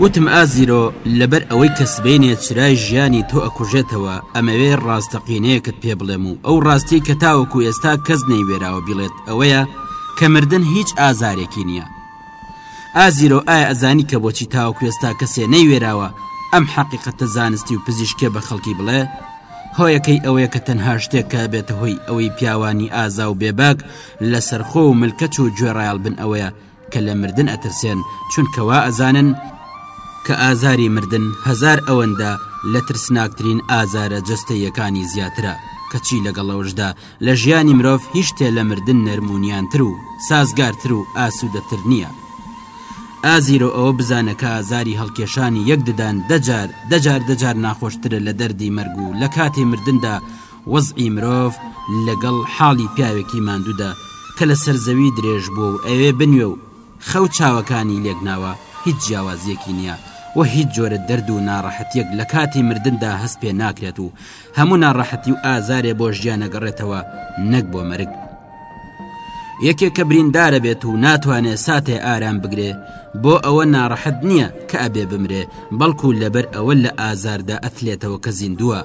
وتم، ئازیرۆ لەبەر ئەوەی کە سبەینێ چرای ژیانی تۆ ئەکوژێتەوە، ئەمەوێ ڕاستەقینەیەکت پێ بڵێم و ئەو ڕاستیەی کە تاوەکو ئێستا کەس نەیوێراوە بیڵێت ئەوەیە کە مردن هیچ ئازارێکی نییە. ئازیرۆ ئایا ئەزانی کە بۆچی تاوەکو ئێستا کەسێ نەیوێراوە ئەم حەقیقەتە زانستی و پزیشکیە بە خەڵکی بڵێ؟ هۆیەکەی ئەوەیە کە تەنها شتێک کە ئەبێتە هۆی ئەوەی پیاوانی ئازا و بێباک لە سەرخۆ و ملکەچ و گوێڕایەڵ بن ئەوەیە کە لە مردن ئەترسێن چونکە وا ئەزانن کە ئازاری مردن هەزار ئەوەندە لە ترسناکترین ئازارە جەستەییەکانی زیاترە کەچی لەگەڵ ئەوەشدا لە ژیانی مرۆڤ هیچ شتێ لە مردن نەرم و نیانتر و سازگارتر و ئاسوودەتر نییە. ئازیرۆ ئەوە بزانە کە ئازاری هەڵکێشانی یەک ددان دە جار دە جار دە جار ناخۆشترە لە دەردی مەرگ و لە کاتی مردندا وەزعی مرۆڤ لەگەڵ حاڵی پیاوێکی ماندوودا کە لە سەر زەوی درێژ بووە و ئەوێ بنوێ و خەو چاوەکانی لێک ناوە هیچ جیاوازییەکی نییە و هیچ جۆرە دەرد و ناڕەحەتییەک لە کاتی مردندا هەست پێ ناکرێت و هەموو ناڕەحەتی و ئازارێ بۆ ژیان نەگەڕێتەوە نەک بۆ مەرگ یەکێک کە بریندارە بێت و ناتوانێ ساتێ ئارام بگرێ بۆ ئەوە ناڕەحەت نییە کە ئەبێ بمرێ بەڵکو لەبەر ئەوە لە ئازاردا ئەتلێتەوە کە زیندووە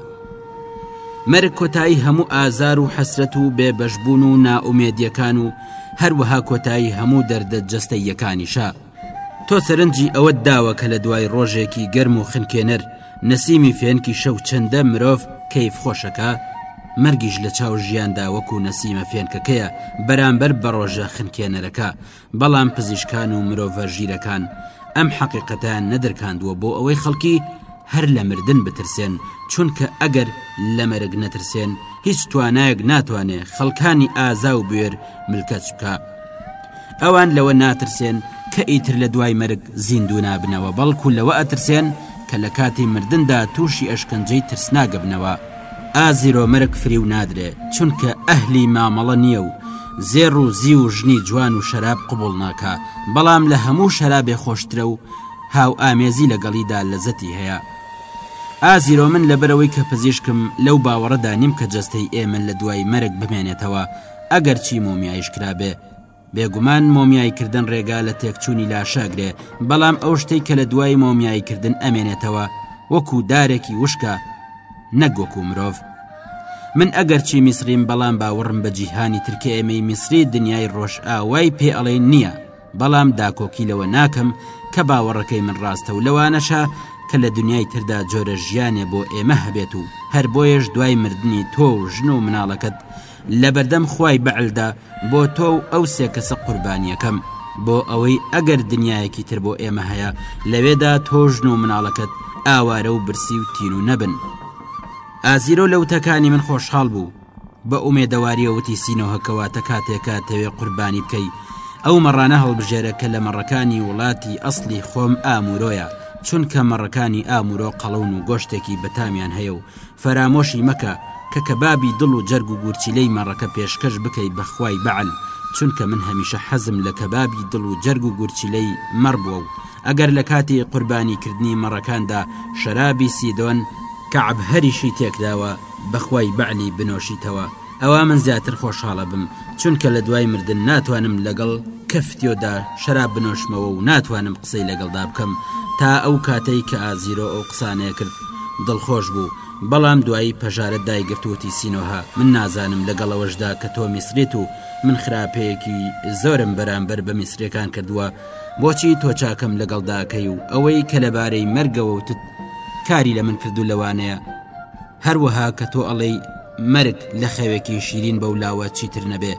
مەرگ کۆتایی هەموو ئازار و حەسرەت و بێبەشبوون و نائومێدیەکان و هەروەها کۆتایی هەموو دەردە جەستەیەکانیشە تۆ سەرنجی ئەوەت داوە کە لە دوای ڕۆژێکی گەرم و خنکێنەر نەسیمی فێنکی شەو چەندە مرۆڤ کەیف خۆشەکە مەرگیش لە چاو ژیاندا وەکو نەسیمە فێنکەکەیە بەرامبەر بە ڕۆژە خنکێنەرەکە بەڵام پزیشکان و مرۆڤە ژیرەکان ئەم حەقیقەتیان نەدرکاندووە بۆ ئەوەی خەڵکی هەر لە مردن بترسێن چونکە ئەگەر لە مەرگ نەترسێن هیچ توانایەک ناتوانێ خەڵکانی ئازا و بوێر ملکەچ بکە ئەوان لەوە ناترسێن کە ئیتر لە دوای مەرگ زیندوو نابنەوە بەڵکو لەوە ئەترسێن کە لە کاتی مردندا تووشی ئەشکەنجەی ترسناگەبنەوە ئازیرۆ مەرگ فریو نادرێ چونکە ئەهلی مامەڵە نییە و زێڕ و زی و ژنی جوان و شەراب قوبڵ ناکە بەڵام لە هەموو شەرابێ خۆشترە و هاوئامێزی لەگەڵیدا لەزەتی هەیە. ئازیرۆ من لەبەرئەوەی کە پزیشکم لەو باوەڕەدا نیم کە جەستەی ئێمە لەدوای مەرگ بمێنێتەوە ئەگەرچی مۆمیایش کرابێ. بێگومان مۆمیاییکردن ڕێگا لە تێکچوونی لاشە ئەگرێ، بەڵام ئەو شتەی کە لەدوای مۆمیاییکردن ئەمێنێتەوە وەکوو دارێکی وشکە نەک وەکوو مرۆڤ. من ئەگەرچی میسریم بەڵام باوەڕم بە جیهانی تر کە ئێمەی میسری دنیای ڕۆژئاوای پێ ئەڵێین نییە. بەڵام داکۆکی لەوە ناکەم کە باوەڕەکەی من ڕاستە و لەوانەشە کە لە دنیای تردا جۆرە ژیانێ بۆ ئێمە هەبێت و هەر بۆیەش دوای مردنی تۆ و ژن و مناڵەکەت لە بەردەم خی بەعلدا بۆ تۆ و ئەو سێ کەسە قوربانیەکەم بۆ ئەوەی ئەگەر دنیایەکی تر بۆ ئێمە هەیە لەوێدا تۆژن و مناڵەکەت ئاوارە و برسی و تین و نەبن ئازیرۆ لە وتەکانی من خۆشحاڵ بوو بە ئومێدەوارییە وتی سینۆهە کەواتە کاتێکە تەوێ قوربانی بکەی ئەو مەڕانە هەڵبژێرە کە لە مەڕەکانی وڵاتی ئەسلی خۆم ئامورۆیە چونکە مەڕەکانی ئامورۆ قەڵەون و گۆشتێکی بەتامیان هەیە و فەرامۆشی مەکە کە کەبابی دڵ و جەرگ و گورچیلەی مەڕەکە پێشکەش بکەی بە خوای بەعەل چونکە من هەمیشە حەزم لە کەبابی دڵ و جەرگ و گورچیلەی مەڕ بووە و ئەگەر لە کاتی قوربانیکردنی مەڕەکاندا شەرابی سیدۆن کەعب هەریشی تێکداوە بەخوای بەعلی بنۆشیتەوە ئەوا من زیاتر خۆشحاڵەبم چونکە لە دوای مردن ناتوانم لەگەڵ کەفتیۆدا شەراب بنۆشمەوە و ناتوانم قسەی لەگەڵدا بکەم تا ئەو کاتەی کە ئازیرۆ ئەو قسانەیە کرد دڵخۆش بوو بەڵام دوایی پەژارە دایگرتووتی سینۆها من نازانم لەگەڵەوەشدا کە تۆ میسریت و من خراپەیەکی زۆرم بەرامبەر بە میسرەکان کردووە بۆچی تۆ چاکەم لەگەڵداکەی و ئەوەی کە لەبارەی مەرگەوە وتت کاری لە من کردو لەوانەیە هەروەها کە تۆ ئەڵێی مەرگ لە خەوێکی شیرین بەو لاوە چیتر نەبێ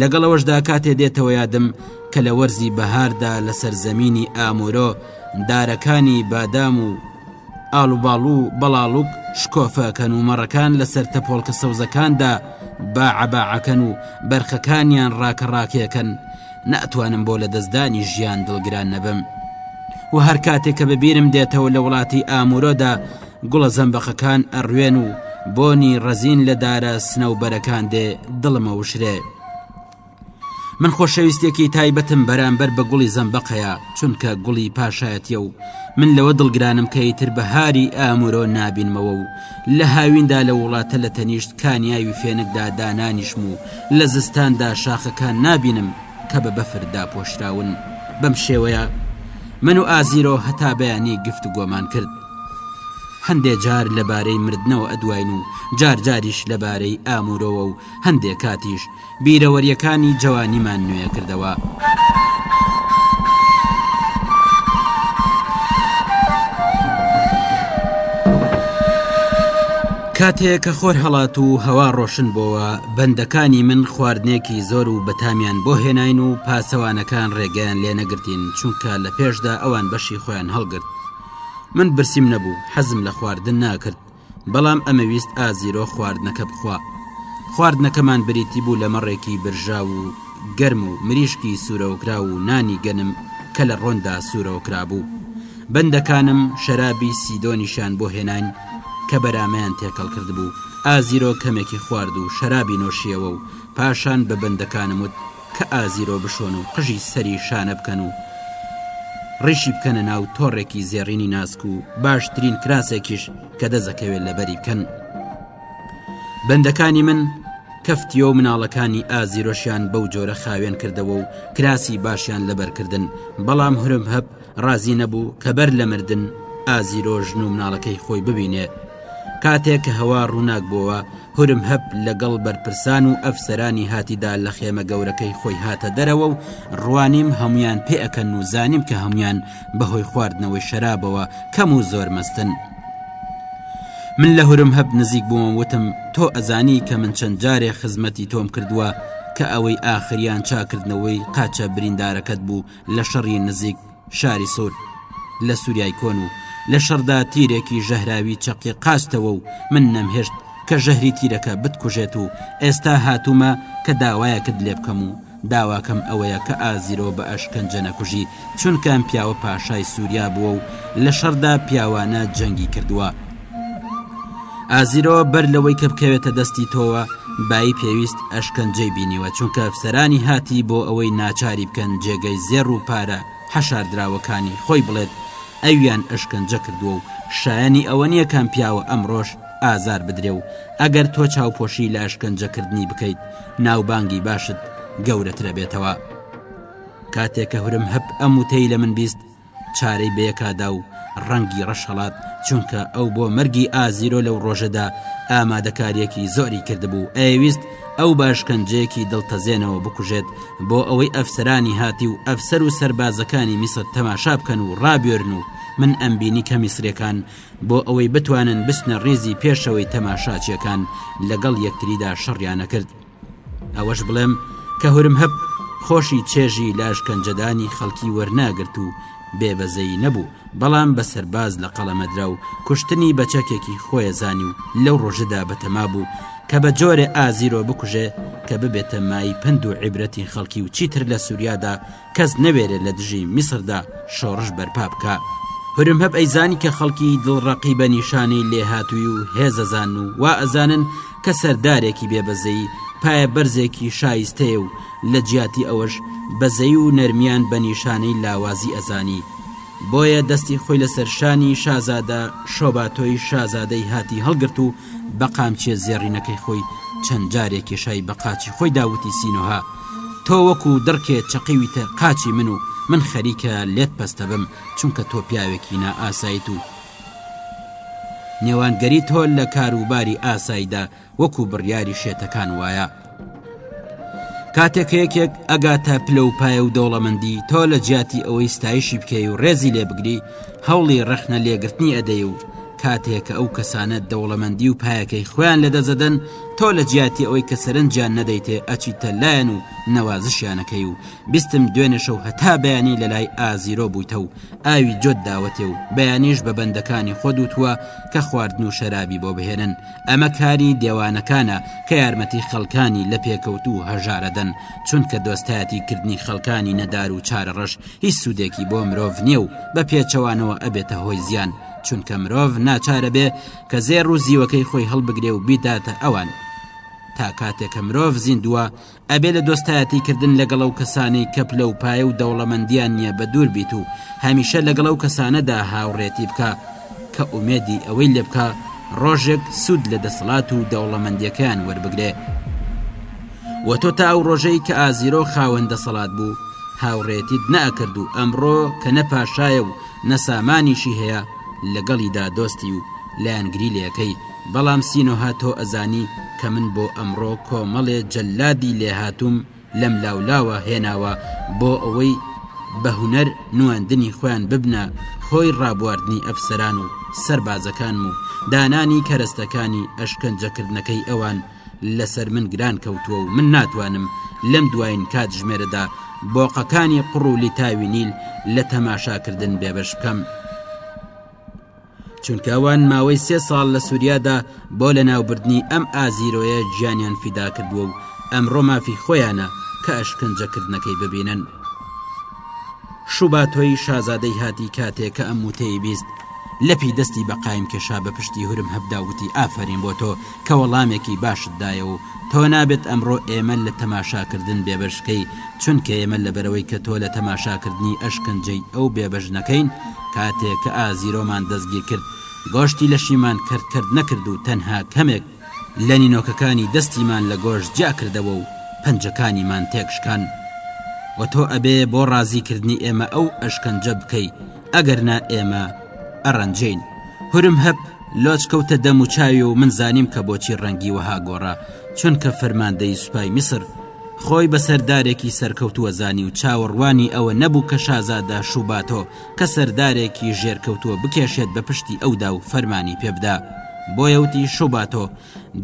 لەگەڵ ئەوەشدا کاتێ دێتەوە یادم کە لە وەرزی بەهاردا لە سەرزەمینی ئامۆرۆ دارەکانی بادام و ئاڵوباڵ و بەڵاڵوک شکۆفەکەن و مەڕەکان لەسەر تەپۆڵکە سەوزەکاندا باعەباعەکەن و بەرخەکانیان ڕاکە ڕاکێکەن ناتوانم بۆ لە دەستدانی ژیان دڵگران نەبم و هەر کاتێک کە ببیرم دێتەوە لە وڵاتی ئامورۆدا گوڵە زەمبەقەکان ئەڕوێن و بۆنی ڕەزین لە دارە سنەوبەرەکان دێ دڵمە وشرێ من خۆشەویستێکی تایبەتم بەرامبەر بە گوڵی زەمبەقەیە چونکە گوڵی پاشایەتە و من لەوە دڵگرانم کە ئیتر بەهاری ئامورۆ نابینمەوە و لە هاویندا لە وڵاتە لە تەنیشت کانیاوی فێنکدا دانانیشم و لە زستاندا شاخەکان نابینم کە بە بەفر داپۆشراون بەم شێوەیە من و ئازیرۆ هەتا بەیانی گفت و گۆمان کرد هەندێ جار لەبارەی مردنەوە ئەدواین و جارجاریش لەبارەی ئامورەوە و هەندێک کاتیش بیرەوەریەکانی جەوانیمان نوێ کردەوە. کاتێ کە خۆر هەڵات و هەوا ڕۆشن بۆوە بەندەکانی من خواردنێکی زۆر و بەتامیان بۆ هێناین و پاسەوانەکان ڕێگەیان لێ نەگرتین چونکە لە پێشدا ئەوان بەشی خۆیان هەڵگرت من برسیم نەبوو حەزم لە خواردن ناکرد بەڵام ئەمەویست ئازیرۆ خواردنەکە بخوا خواردنەکەمان بریتی بوو لە مەڕێکی برژاو و گەرم و مریشکی سوورەوکرا و نانی گەنم کە لە ڕۆندا سوورەوەکرا بوو بەندەکانم شەرابی سیدۆنیشان بۆ هێناین کە بەرامیان تێکەڵ کرد بوو ئازیرۆ کەمێکی خوارد و شەرابی نۆشیەوە و پاشان بە بەندەکانم وت کە ئازیرۆ بشۆن و قژی سەری شانە بکەن و ڕیشی بکەنە ناو تۆڕێکی زێڕینی ناسک و باشترین کراسێکیش کە دەزەکەوێت لەبەری بکەن بەندەکانی من کەفتیۆ و مناڵەکانی ئازیرۆشیان بەو جۆرە خاوێن کردەوە و کراسی باشیان لەبەرکردن بەڵام هرم هەب ڕازی نەبوو کە بەر لە مردن ئازیرۆ ژن و مناڵەکەی خۆی ببینێ. کاتێک کە هەوا ڕووناک بۆوە، هورم هەپ لە گەڵ بەرپرسان و ئەفسەرانی هاتیدا لە خێمە گەورەکەی خۆی هاتە دەرەوە و ڕوانیم هەموویان پێ ئەکەن و زانیم کە هەموویان بە هۆی خواردنەوەی شەرابەوە کەم و زۆر مەستن. من لە هورم هەپ نزیک بووم وتم تۆ ئەزانی کە من چەند جارێ خزمەتی تۆم کردووە کە ئەوەی ئاخریان چاکردنەوەی قاچە بریندارەکەت بوو لە شەڕی نزیک شاری سور لە سووریای کۆن و لە شەردا تیرێکی ژەهراوی چەقی قاستەوە و من نەمهێشت کە ژەهری تیرەکە بتکوژێت و ئێستا هاتوومە کە داوایەکت لێ بکەم و داواکەم ئەوەیە کە ئازیرۆ بە ئەشکەنجە نەکوژی چونکەم پیاوە پاشای سووریا بووە و لە شەردا پیاوانە جەنگی کردووە ئازیرەوە بەر لەوەی کە بکەوێتە دەستی تۆوە بایی پێویست ئەشکەنجەی بینیوە چونکە ئەفسەرانی هاتی بۆ ئەوەی ناچاری بکەن جێگەی زێڕ و پارە حەشاردراوەکانی خۆی بڵێت ئەویان ئەشکەنجە کردووە و شایانی ئەوە نییە کام پیاوە ئەمڕۆش ئازار بدرێ و ئەگەر تۆ چاوپۆشی لە ئەشکەنجەکردنی بکەیت ناوبانگی باشت گەورەترە بێتەوە کاتێک کە هورم هەب ئەم وتەی لە من بیست چارەی بەیەکادا و ڕەنگی ڕەشهڵات چونکە ئەو بۆ مەرگی ئازیرۆ لەو ڕۆژەدا ئامادەکاریەکی زۆری کردبوو ئەویست ئەو باشکەنجەیەکی دڵتەزێنەوە بکوژێت بۆ ئەوەی ئەفسرانی هاتی و ئەفسەر و سربازەکانی میسر تەماشا بکەن و ڕابێرن و من ئەمبینی کە میسرەکان بۆ ئەوەی بتوانن بچنە ڕیزی پێشەوەی تەماشاچیەکان لەگەڵ یەکتریدا شەڕیانەکرد ئەوەش بڵێم کە هورم هەب خۆشی چێژی لە ئەشکەنجەدانی خەڵکی وەرناگرت و بێبەزەیی نەبوو بەڵام بە سەرباز لە قەڵەمەدرا و کوشتنی بە چەکێکی خۆیەزانی و لەو ڕۆژەدا بەتەما بوو کە بە جۆرێ ئازیرۆ بکوژێ کە ببێتە مای پند و عیبرەتی خەڵکی و چیتر لە سووریادا کەس نەوێرێ لە دژی میسردا شۆڕش بەرپا بکە هرم هەب ئەیزانی کە خەڵکی دڵ ڕقی بە نیشانەی لێهاتووی و هێزەزان و وا ئەزانن کە سەردارێکی بێبەزەی پایە بەرزێکی شایستەیە و لە جیاتی ئەوەش بەزەی و نەرمیان بە نیشانەی لاوازی ئەزانی بۆیە دەستی خۆی لەسەر شانی شازادە شۆباتۆی شازادەی هاتی هەڵگرت و بە قامچێ زێڕینەکەی خۆی چەند جارێکی شای بە قاچی خۆی داوتی سینۆها تۆ وەکو دڕکێ چەقیویتە قاچی من و من خەریکە لێت پەستەبم چونکە تۆ پیاوێکی نا ئاسایت و نێوانگەری تۆ لە کاروباری ئاسایدا وەکو بڕیاری شێتەکان وایە کاتێک یەکێک ئەگا تا پلە و پایە و دەوڵەمەندی تۆ لە جیاتی ئەوەی ستایشی بکەی و ڕێزی لێ بگری هەوڵی ڕەخنە لێگرتنی ئەدەی و کاتێک کە ئەو کەسانە دەوڵەمەندی و پایەکەی خۆیان لە دەزەدەن تۆ لە جیاتی ئەوەی کە سەرنجیان نەدەیتێ ئەچیتە لایەن و نەوازشیانەکەی و بیستم دوێنێ شەو هەتا بەیانی لە لای ئازیرۆ بوویتە و ئاوی جۆت داوەتێ و بەیانیش بە بەندەکانی خۆت وتووە کە خواردن و شەرابی بۆ بهێنن ئەمە کاری دێوانەکانە کە یارمەتی خەڵکانی لە پێکەوتوو و هەژارە دەن چونکە دۆستایەتی کردنی خەڵکانی نەدار و چارەڕەش هیچ سوودێکی بۆ مرۆڤ نییە و بە پێچەوانەوە ئەبێتە هۆی زیان چونکە مرۆڤ ناچارە بێ کە زێر و زیوەکەی خۆی هەڵبگرێ و بیداتە ئەوان تا کاتێکە مرۆڤ زیندووە ئەبێ لە دۆستایەتی کردن لەگەڵ و کەسانی کە پلە و پایە و دەوڵەمەندیان نییە بە دوور بیت و هەمیشە لەگەڵ و کەسانەدا هاوڕێتی بکە کە ئومێدی ئەوەی لێ بکە ڕۆژێک سوود لە دەسەڵات و دەوڵەمەندیەکەیان وەربگرێ و تۆ تا ئەو ڕۆژەی کە ئازیرۆ خاوەن دەسەڵات بوو هاوڕێتیت ناکرد و ئەمڕۆ کە نە پاشایە و نە سامانیشی هەیە لەگەڵیدا دۆستی و لایەنگری لەکەی بەڵام سینۆهە تۆ ئەزانی کە من بۆ ئەمڕۆ کۆمەڵێ جەلادی لێهاتووم لەم لاو لاوە هێناوە بۆ ئەوەی بە هونەر نواندنی خۆیان ببنە هۆی ڕابواردنی ئەفسەران و سەربازەکانم و دانانی کەرەستەکانی ئەشکەنجەکردنەکەی ئەوان لەسەر من گران کەوتووە و من ناتوانم لەم دوایین کاتژمێرەدا بۆقەکانی قوڕ و لیتاوی نیل لە تەماشاکردن بێبەش بکەم. چونکەوان ماوەی سێ ساڵ لە سووریادا بۆ لە ناوبردنی ئەم ئازیرۆیە گیانیان فیدا کردووە و ئەمڕۆ مافی خۆیانە کە ئەشکنجەکردنەکەی ببینن. شوباتۆی شازادەی هاتی کاتێک کە ئەم وتەی بیست لەپی دەستی بە قایم کێشا بە پشتی هورم هەبدا وتی ئافرین بۆ تۆ کە وەڵامێکی باشت دایە و تۆ نابێت ئەمڕۆ ئێمە لە تەماشاکردن بێبەشکەی چونکە ئێمە لەبەرەوەی کە تۆ لە تەماشاکردنی ئەشکەنجەی ئەو بێبەش نەکەین کاتێک کە ئازیرۆمان دەستگیر کرد گۆشتی لەشیمان کەرت کەرت نەکرد و تەنها کەمێک لە نینۆکەکانی دەستیمان لە گۆشت جیا کردەوە و پەنجەکانیمان تێکشکان و تۆ ئەبێ بۆ ڕازیکردنی ئێمە ئەو ئەشکەنجە بکەی ئەگەرنا ئێمە ئەڕەنجین هورم هەب لۆچ کەوتە دەم و چاوی و من زانیم کە بۆچی ڕەنگی وەها گۆڕا چونکە فەرماندەی سوپای میسر خۆی بە سەردارێکی سەرکەوتووە زانی و چاوەڕوانی ئەوە نەبوو کە شازادە شوباتۆ کە سەردارێکی ژێرکەوتووە بکێشێت بە پشتی ئەودا و فەرمانی پێبدا بۆیەوتی شوباتۆ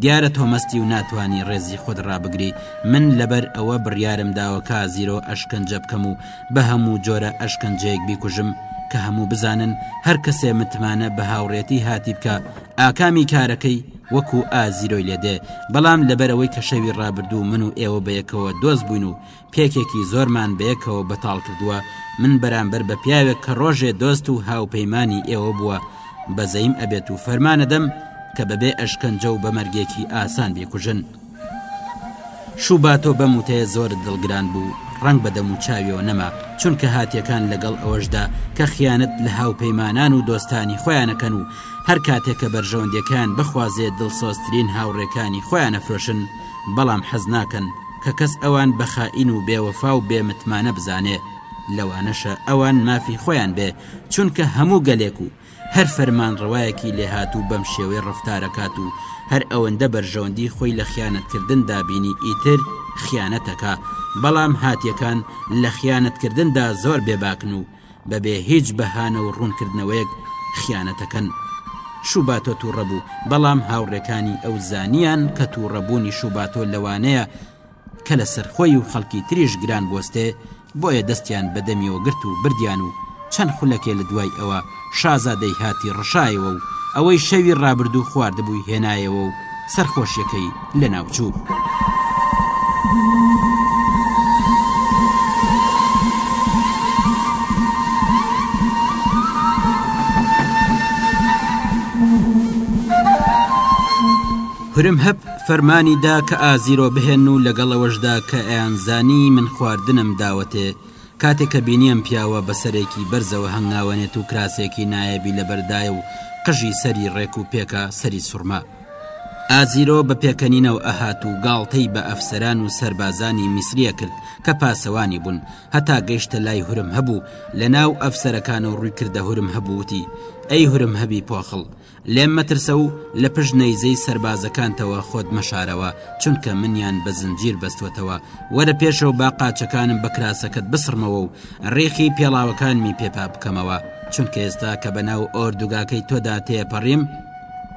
دیارە تۆ مەستی و ناتوانی ڕێزی خۆت ڕابگری من لەبەر ئەوە بڕیارم داوە کا زیرۆ ئەشکەنجە بکەم و بە هەموو جۆرە ئەشکەنجەیەک بیکوژم کە هەموو بزانن هەر کەسێ متمانە بە هاوڕێتی هاتی بکە ئاکامی کارەکەی وەکو ئازیرۆی لێدێ بەڵام لەبەرەوەی کە شەوی ڕابردوو من و ئێوە بەیەکەوە دۆست بووین و پێکێکی زۆرمان بەیەکەوە بەتاڵ کردووە، من بەرامبەر بە پیاوێک کە ڕۆژێ دۆست و هاوپەیمانی ئێوە بووە، بەزەیم ئەبێت و فەرمانەدەم کە بەبێ ئەشکەنجە و بە مەرگێکی ئاسان بیکوژن. شوباتۆ بەم وتەیە زۆر دڵگران بوو، ڕەنگ بە دەموچاویەوە نەما، چونکە هاتیەکان لەگەڵ ئەوەشدا کە خیانەت لە هاوپەیمانان و دۆستانی خۆیان ئەکەن و هەرکاتێک کە بەرژەوەندیەکەیان بخوازێ دڵسۆزترین هاوڕێکانی خۆیان ئەفرۆشن، بەڵام حەز ناکەن کە کەس ئەوان بە خائین و بێ وەفا و بێ متمانە بزانێ لەوانەشە ئەوان مافی خۆیان بێ چونکە هەموو گەلێک و هەر فەرمانڕەوایەکی لێهاتوو بەم شێوەی ڕەفتارەکات و هەر ئەوەندە بەرژەوەندی خۆی لە خیانەت کردن دابینی ئیتر خیانەتەکا بەڵام هاتیەکان لە خیانەت کردندا زۆر بێ باکن و بەبێ هیچ بەهانە و ڕوونکردنەوەیەک خیانەتەکەن. شوباتۆ تووڕە بوو، بەڵام هاوڕێکانی ئەو زانییان کە تووڕەبوونی شوباتۆ لەوانەیە کە لەسەر خۆی و خەڵکی تریش گران بوەستێ، بۆیە دەستیان بە دەمیەوە گرت و بردیان و چەند خولەکێ لە دوای ئەوە شازادەی هاتی ڕشایەوە و ئەوەی شەوی ڕابردوو خواردبووی هێنایەوە و سەرخۆشیەکەی لەناوچوو. هرمهپ فەرمانی دا کە ئازیرۆ بهێن و لەگەڵەوەشدا کە ئەیانزانی من خواردنم داوەتێ کاتێک کە بینیم پیاوە بەسەرێکی بەرزەوە هەنگاوەنێت و کراسێکی نایەبی لەبەردایە و قژی سەری ڕێک و پێکە سەری سوڕما ئازیرۆ بە پێکەنینەوە ئەهات و گاڵتەی بە ئەفسەران و سەربازانی میسری ئەکرد کە پاسەوانی بوون، هەتا گەیشتە لای هورم هەبوو لە ناو ئەفسەرەکانەو ڕووی کردە هورم هەب و وتی، ئەی هورم هەبی پۆخڵ، لێم مەترسە و لە پشت نەیزەی سەربازەکانتەوە خۆت مەشارەوە، چونکە منیان بە زنجیر بەستوەتەوە، وەرە پێشەوە با قاچەکانم بە کراسەکەت بسڕمەوە و ڕیخی پێڵاوەکانمی پێ پابکەمەوە، چونکە ئێستا کە بە ناو ئۆردوگاکەی تۆدا تێپەڕیم،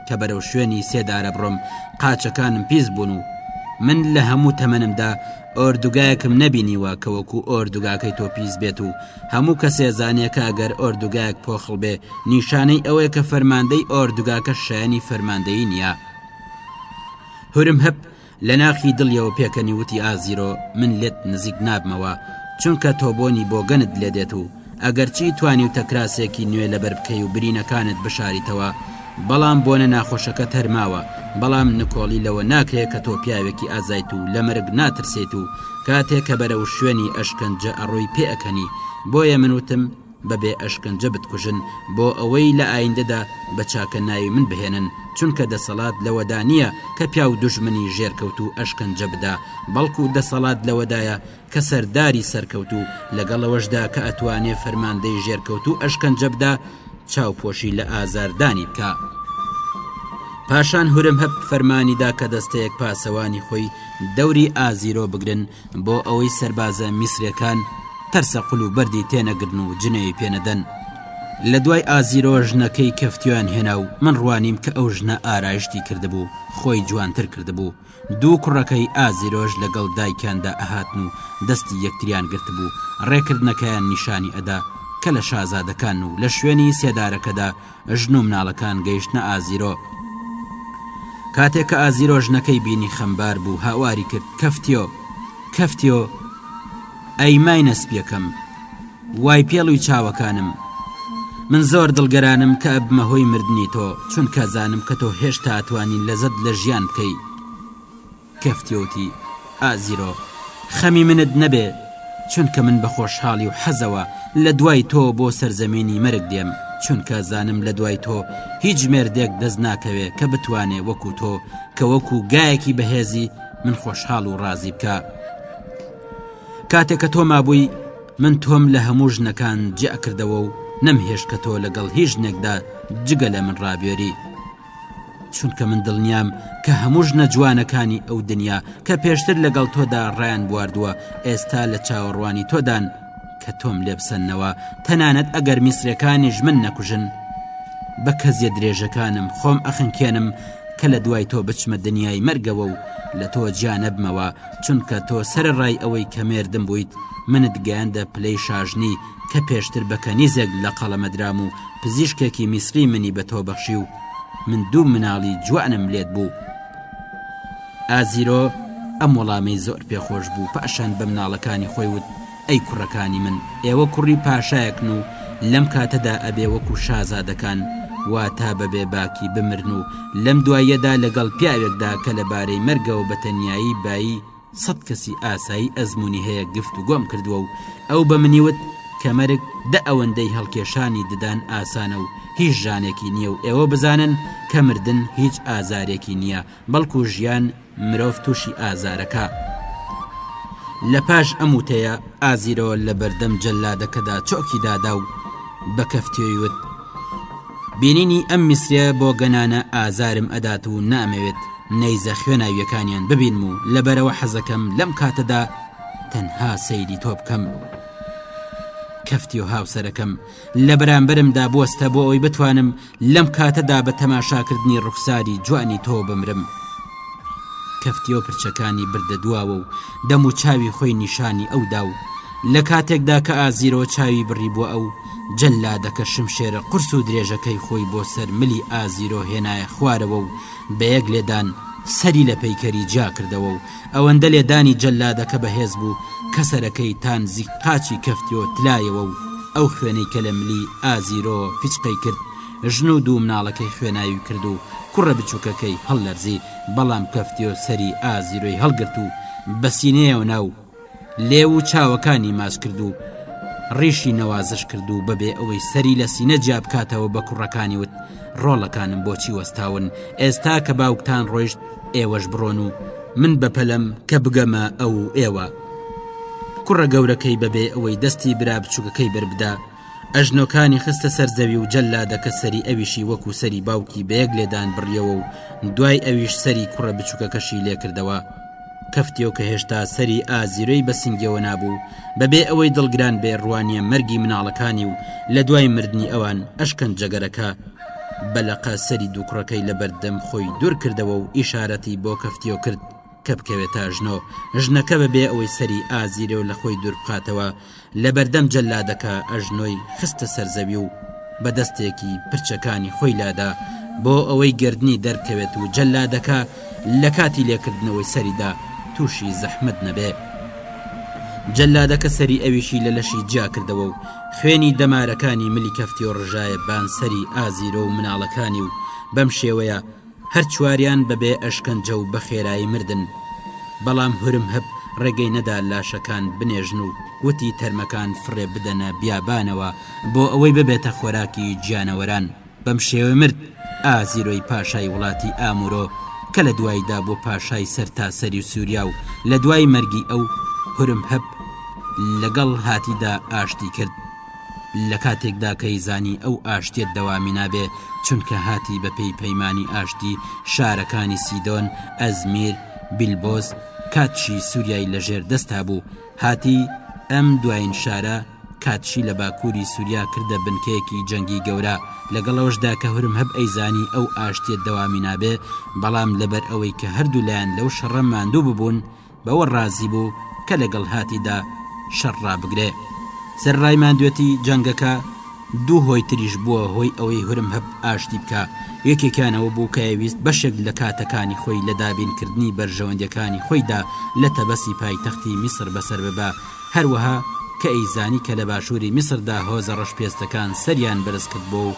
کە بەرەو شوێنی سێدارە بڕۆم قاچەکانم پیس بوون و من لە هەموو تەمەنمدا ئۆردوگایەکم نەبینیوە کە وەکو ئۆردوگاکەی تۆ پیس بێت و هەموو کەسێ زانیەکە ئەگەر ئۆردوگایەک پۆخڵ بێ نیشانەی ئەوەیە کە فەرماندەی ئۆردوگاکە شایانی فەرماندەی نییە هورم هەب لە ناخی دڵیەوە پێکەنی وتی ئازیرۆ من لێت نزیک نابمەوە چونکە تۆ بۆنی بۆگەنت لێ دێت و ئەگەرچی توانیوتە کراسێکی نوێ لەبەر بکەی و برینەکانت بشاریتەوە بەڵام بۆنە ناخۆشەکەت هەر ماوە بەڵام نکۆڵی لەوە ناکرێ کە تۆ پیاوێکی ئازایت و لە مەرگ ناترسێیت و کاتێ کە بەرەو شوێنی ئەشکەنجە ئەڕۆی پێ ئەکەنی بۆیە من وتم بە بێ ئەشکەنجە بتکوژن بۆ ئەوەی لە ئایندەدا بە چاکە ناوی من بهێنن چونکە دەسەڵات لەوەدا نییە کە پیاو دوژمنی ژێرکەوت و ئەشکەنجە بدا بەڵکو دەسەڵات لەوەدایە کە سەرداری سەرکەوت و لەگەڵ ئەوەشدا کە ئەتوانێ فەرماندەی ژێرکەوت و ئەشکەنجە بدا چاوپۆشی لە ئازاردانی بکا پاشان هورمهب فەرمانی دا کە دەستەیەک پاسەوانی خۆی دەوری ئازیرۆ بگرن بۆ ئەوەی سەربازە میسرەکان تەرسە قل و بەردی تێنەگرن و جنێوی پێنەدەن لە دوای ئازیرۆ ژنەکەی کەفتیان هێنا و من ڕوانیم کە ئەو ژنە ئارایشتی کردبوو خۆی جوانتر کردبوو دوو کوڕەکەی ئازیرۆژ لەگەڵ دایکیاندا ئەهاتن و دەستی یەکتریان گرتبوو ڕێکردنەکەیان نیشانی ئەدا کە لە شازادەکان و لە شوێنی سێدارەکەدا ژن و مناڵەکان گەیشتنە ئازیرۆ کاتێک کە ئازیرۆ ژنەکەی بینی خەمبار بوو هاواری کرد کەفتیۆ کەفتیۆ ئەی مای نەسپیەکەم وای پێڵوی چاوەکانم من زۆر دڵگەرانم کە ئەبمە هۆی مردنی تۆ چونکە زانم کە تۆ هێشتا توانین لەزت لە ژیان بکەی کەفتیوتی، ئازیرۆ، خەمی منت نەبێ، چونکە من بە خۆشحاڵی و حەزەوە لە دوای تۆ بۆ سەرزەمینی مەرگ دێم، چونکە زانم لە دوای تۆ هیچ مێردێک دەست ناکەوێ کە بتوانێ وەکوو تۆ کە وەکوو گایەکی بەهێزی من خۆشحاڵ و ڕازی بکا. کاتێ کە تۆ مابووی، من تۆم لە هەموو ژنەکان جیا کردەوە و نەمهێشت کە تۆ لەگەڵ هیچ ژنێکدا جگە لە من ڕابوێری. چونکە من دڵنیام کە هەموو ژنە جوانەکانی ئەو دنیا کە پێشتر لەگەڵ تۆدا ڕایان بواردووە ئێستا لە چاوەڕوانی تۆدان کە تۆم لێبسەنەوە تەنانەت ئەگەر میسرەکانیش من نەکوژن بە کەزیە درێژەکانم خۆم ئەخنکێنم کە لە دوای تۆ بچمە دنیای مەرگەوە و لە تۆ جیانەبمەوە چونکە تۆ سەر ڕای ئەوەی کە مێردم بوویت منت گەیاندە پلەی شاژنی کە پێشتر بە کەنیزێک لە قەڵەمە درام و پزیشکێکی میسری منی بە تۆ بەخشی و من دوو مناڵی جوانم لێت بوو ئازیرۆ ئەم وەڵامی زۆر پێخۆش بوو پاشان بە مناڵەکانی خۆی وت ئەی کوڕەکانی من ئێوە کوڕی پاشایەکن و لەم کاتەدا ئەبێ وەکو شازادەکان وا تا بەبێ باکی بمرن و لەم دواییەدا لەگەڵ پیاوێکدا کە لەبارەی مەرگەوە بە تەنایی بایی سەد کەسی ئاسایی ئەزموونی هەیە گفتوگۆم کردووە و ئەو بە منی وت کە مەرگ دە ئەوەندەی هەڵکێشانی ددان ئاسانە و هیچ ژانێکی نییە و ئێوە بزانن کە مردن هیچ ئازارێکی نییە بەڵکو ژیان مرۆڤ تووشی ئازارەکە لە پاش ئەم وتەیە ئازیرەوە لە بەردەم جەلادەکەدا چۆکی دادا و بە کەفتیۆی وت بینینی ئەم میسرە بۆگەنانە ئازارم ئەدات و نامەوێت نەیزە خوێناویەکانیان ببینم و لەبەرەوە حەزەکەم لەم کاتەدا تەنها سەیری تۆ بکەم کەفتی و هاوسەرەکەم لە بەرامبەرمدا بوەستە بۆ ئەوی بتوانم لەم کاتەدا بە تەماشاکردنی ڕوخساری جوانی تۆ بمرم کەفتی و پرچەکانی بردە دواوە و دەم و چاوی خۆی نیشانی ئەودا و لە کاتێکدا کە ئازیرۆ چاوی بڕی بووە ئەو جەللادەکە شمشێرە قورس و درێژەکەی خۆی بۆ سەر ملی ئازیرۆ هێنایە خوارەوە و بە یەک لێدان سەری لە پەیکەری جیا کردەوە و ئەوەندە لێدانی جەللادەکە بەهێز بوو کە سەرەکەی تا نزیک قاچی کەفتیۆ تلایەوە و ئەو خوێنەی کە لە ملی ئازیرۆ فیچقەی کرد ژن و دوو مناڵەکەی خوێناوی کرد و کوڕە بچووکەکەی هەڵلەرزی بەڵام کەفتیۆ سەری ئازیرۆی هەڵگرت و بە سینەیەوە نا و لێو و چاوەکانی ماچ کرد و ڕیشی نەوازش کرد و بەبێ ئەوەی سەری لە سینە جیا بکاتەوە بە کوڕەکانی وت ڕۆڵەکانم بۆچی وەستاون ئێستا کە باوکتان ڕۆیشت ئێوەش بڕۆن و من بەپەلم کە بگەمە ئەو ئێوە کوڕە گەورەکەی بەبێ ئەوەی دەستی برا بچووکەکەی بربدا ئەژنۆکانی خستە سەر زەوی و جەلادەکە سەری ئەویشی وەکو سەری باوکی بەیەک لێدان بڕیەوە و دوای ئەویش سەری کوڕە بچووکەکەشی لێکردەوە کەفتیەو کە هێشتا سەری ئازیرۆی بە سنگیەوە نابوو بەبێ ئەوەی دڵگران بێ ڕوانیە مەرگی مناڵەکانی و لە دوای مردنی ئەوان ئەشکەن جەگەرەکە بەلەقە سەری دوو کوڕەکەی لە بەردەم خۆی دوور کردەوە و ئیشارەتی بۆ کەفتیۆ کرد کە بکەوێتە ژنۆ ژنەکە بەبێ ئەوەی سەری ئازیرۆ لە خۆی دوور بخاتەوە لەبەردەم جەلادەکە ئەژنۆی خستە سەر زەوی و بە دەستێکی پرچەکانی خۆی لادا بۆ ئەوەی گەردنی دەرکەوێت و جەلادەکە لە کاتی لێکردنەوەی سەریدا تووشی زەحمەت نەبێ. جەلادەکە سەری ئەویشی لە لەشی جیا کردەوە و خوێنی دەمارەکانی ملی کەفتیۆ ڕژایە بان سەری ئازیرۆ و مناڵەکانی و بەم شێوەیە، هەر چواریان بە بێ ئەشکەنجە و بە خێرایی مردن، بەڵام هورمهب ڕێگەی نەدا لاشەکان بنێژن و وتی تەرمەکان فڕێ بدەنە بیابانەوە بۆ ئەوەی ببێتە خۆراکی گیانەوەران، بەم شێوە مرد ئازیرۆی پاشای وڵاتی ئامورۆ کە لە دواییدا بووە پاشای سەرتاسەری سووریا و لە دوای مەرگی ئەو، هورمهب لەگەڵ هاتیدا ئاشتی کرد. لە کاتێکدا کە ی زانی ئەو ئاشتیت دەوامی نابێ چونکە هاتی بە پێی پەیمانی ئاشتی شارەکانی سیدۆن ئەزمیر بیلبۆس کاتشی سووریای لە ژێر دەستا بوو هاتی ئەم دوایین شارە کاتشی لە باکووری سووریا کردە بنکەیەکی جەنگی گەورە لەگەڵ ئەوشدا کە هورم هەب ئەیزانی ئەو ئاشتیت دەوامی نابێ بەڵام لەبەر ئەوەی کە هەردوو لایەن لەو شەڕە ماندوو ببوون و بەوە ڕازی بوو کە لەگەڵ هاتیدا شەڕ ڕابگرێ. سەرەڕای ماندوێتی جەنگەکە، دوو هۆی تریش بووە هۆی ئەوەی هورمهب ئاشتی بکا، یەکێکیان ئەوە بوو کە ئەیویست بەشێک لە کاتەکانی خۆی لە دابینکردنی بەرژەوەندیەکانی خۆیدا لە تەبەسی پایتەختی میسر بەسەر ببا، هەروەها کە ئەیزانی کە لە باشووری میسردا هۆزە ڕەشپێستەکان سەریان بەرزکردبووە و